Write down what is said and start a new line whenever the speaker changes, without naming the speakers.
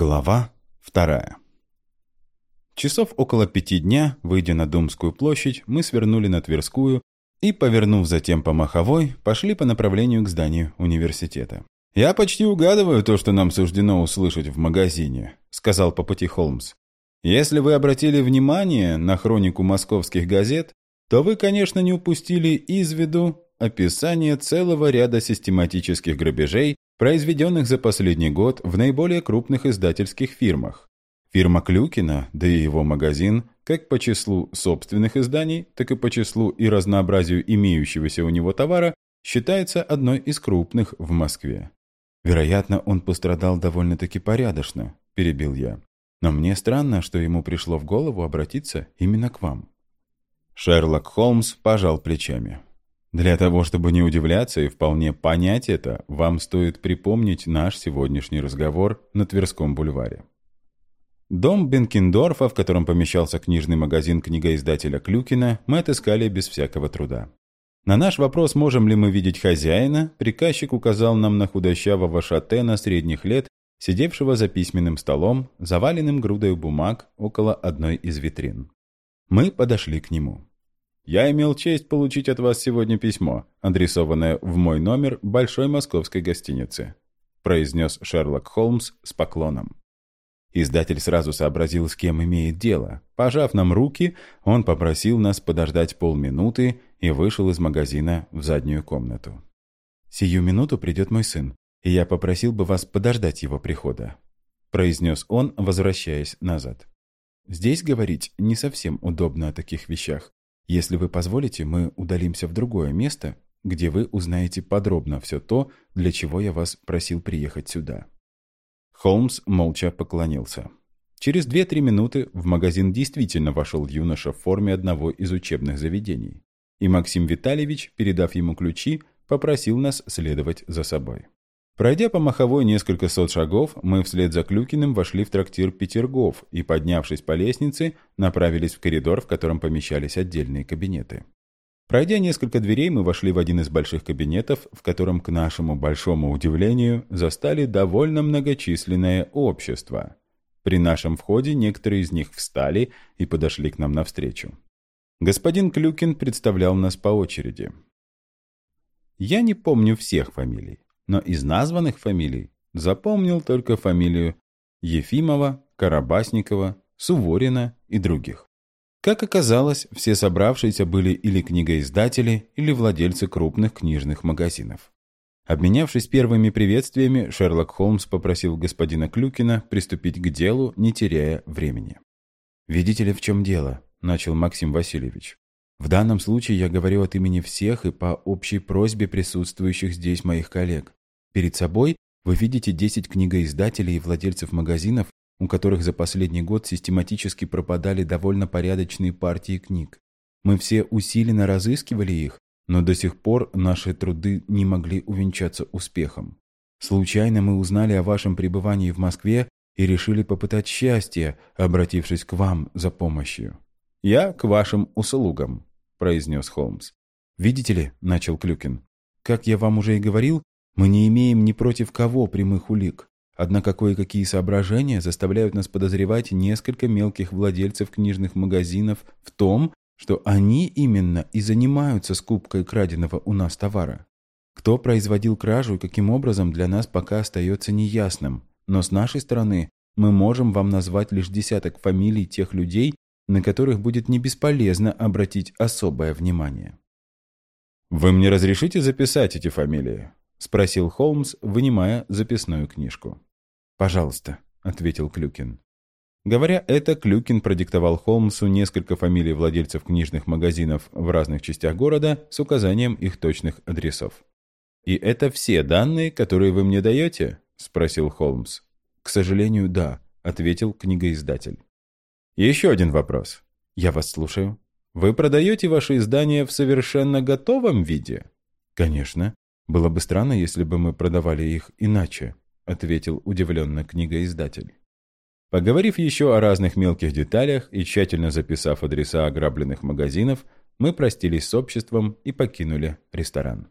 Глава вторая. Часов около пяти дня, выйдя на Думскую площадь, мы свернули на Тверскую и, повернув затем по Маховой, пошли по направлению к зданию университета. «Я почти угадываю то, что нам суждено услышать в магазине», — сказал по пути Холмс. «Если вы обратили внимание на хронику московских газет, то вы, конечно, не упустили из виду описание целого ряда систематических грабежей, произведенных за последний год в наиболее крупных издательских фирмах. Фирма Клюкина, да и его магазин, как по числу собственных изданий, так и по числу и разнообразию имеющегося у него товара, считается одной из крупных в Москве. «Вероятно, он пострадал довольно-таки порядочно», – перебил я. «Но мне странно, что ему пришло в голову обратиться именно к вам». Шерлок Холмс пожал плечами. Для того, чтобы не удивляться и вполне понять это, вам стоит припомнить наш сегодняшний разговор на Тверском бульваре. Дом Бенкендорфа, в котором помещался книжный магазин книгоиздателя Клюкина, мы отыскали без всякого труда. На наш вопрос, можем ли мы видеть хозяина, приказчик указал нам на худощавого шатена средних лет, сидевшего за письменным столом, заваленным грудой бумаг около одной из витрин. Мы подошли к нему. Я имел честь получить от вас сегодня письмо, адресованное в мой номер большой московской гостиницы», произнес Шерлок Холмс с поклоном. Издатель сразу сообразил, с кем имеет дело. Пожав нам руки, он попросил нас подождать полминуты и вышел из магазина в заднюю комнату. «Сию минуту придет мой сын, и я попросил бы вас подождать его прихода», произнес он, возвращаясь назад. «Здесь говорить не совсем удобно о таких вещах, если вы позволите, мы удалимся в другое место, где вы узнаете подробно все то, для чего я вас просил приехать сюда». Холмс молча поклонился. Через 2-3 минуты в магазин действительно вошел юноша в форме одного из учебных заведений. И Максим Витальевич, передав ему ключи, попросил нас следовать за собой. Пройдя по маховой несколько сот шагов, мы вслед за Клюкиным вошли в трактир Петергоф и, поднявшись по лестнице, направились в коридор, в котором помещались отдельные кабинеты. Пройдя несколько дверей, мы вошли в один из больших кабинетов, в котором, к нашему большому удивлению, застали довольно многочисленное общество. При нашем входе некоторые из них встали и подошли к нам навстречу. Господин Клюкин представлял нас по очереди. Я не помню всех фамилий но из названных фамилий запомнил только фамилию Ефимова, Карабасникова, Суворина и других. Как оказалось, все собравшиеся были или книгоиздатели, или владельцы крупных книжных магазинов. Обменявшись первыми приветствиями, Шерлок Холмс попросил господина Клюкина приступить к делу, не теряя времени. «Видите ли, в чем дело?» – начал Максим Васильевич. «В данном случае я говорю от имени всех и по общей просьбе присутствующих здесь моих коллег. Перед собой вы видите 10 книгоиздателей и владельцев магазинов, у которых за последний год систематически пропадали довольно порядочные партии книг. Мы все усиленно разыскивали их, но до сих пор наши труды не могли увенчаться успехом. Случайно мы узнали о вашем пребывании в Москве и решили попытать счастье, обратившись к вам за помощью. «Я к вашим услугам», — произнес Холмс. «Видите ли», — начал Клюкин, — «как я вам уже и говорил, мы не имеем ни против кого прямых улик. Однако кое-какие соображения заставляют нас подозревать несколько мелких владельцев книжных магазинов в том, что они именно и занимаются скупкой краденого у нас товара. Кто производил кражу и каким образом для нас пока остается неясным, но с нашей стороны мы можем вам назвать лишь десяток фамилий тех людей, на которых будет не бесполезно обратить особое внимание. «Вы мне разрешите записать эти фамилии?» — спросил Холмс, вынимая записную книжку. «Пожалуйста», — ответил Клюкин. Говоря это, Клюкин продиктовал Холмсу несколько фамилий владельцев книжных магазинов в разных частях города с указанием их точных адресов. «И это все данные, которые вы мне даете?» — спросил Холмс. «К сожалению, да», — ответил книгоиздатель. «Еще один вопрос. Я вас слушаю. Вы продаете ваши издания в совершенно готовом виде?» «Конечно. «Было бы странно, если бы мы продавали их иначе», ответил удивленно книгоиздатель. Поговорив еще о разных мелких деталях и тщательно записав адреса ограбленных магазинов, мы простились с обществом и покинули ресторан.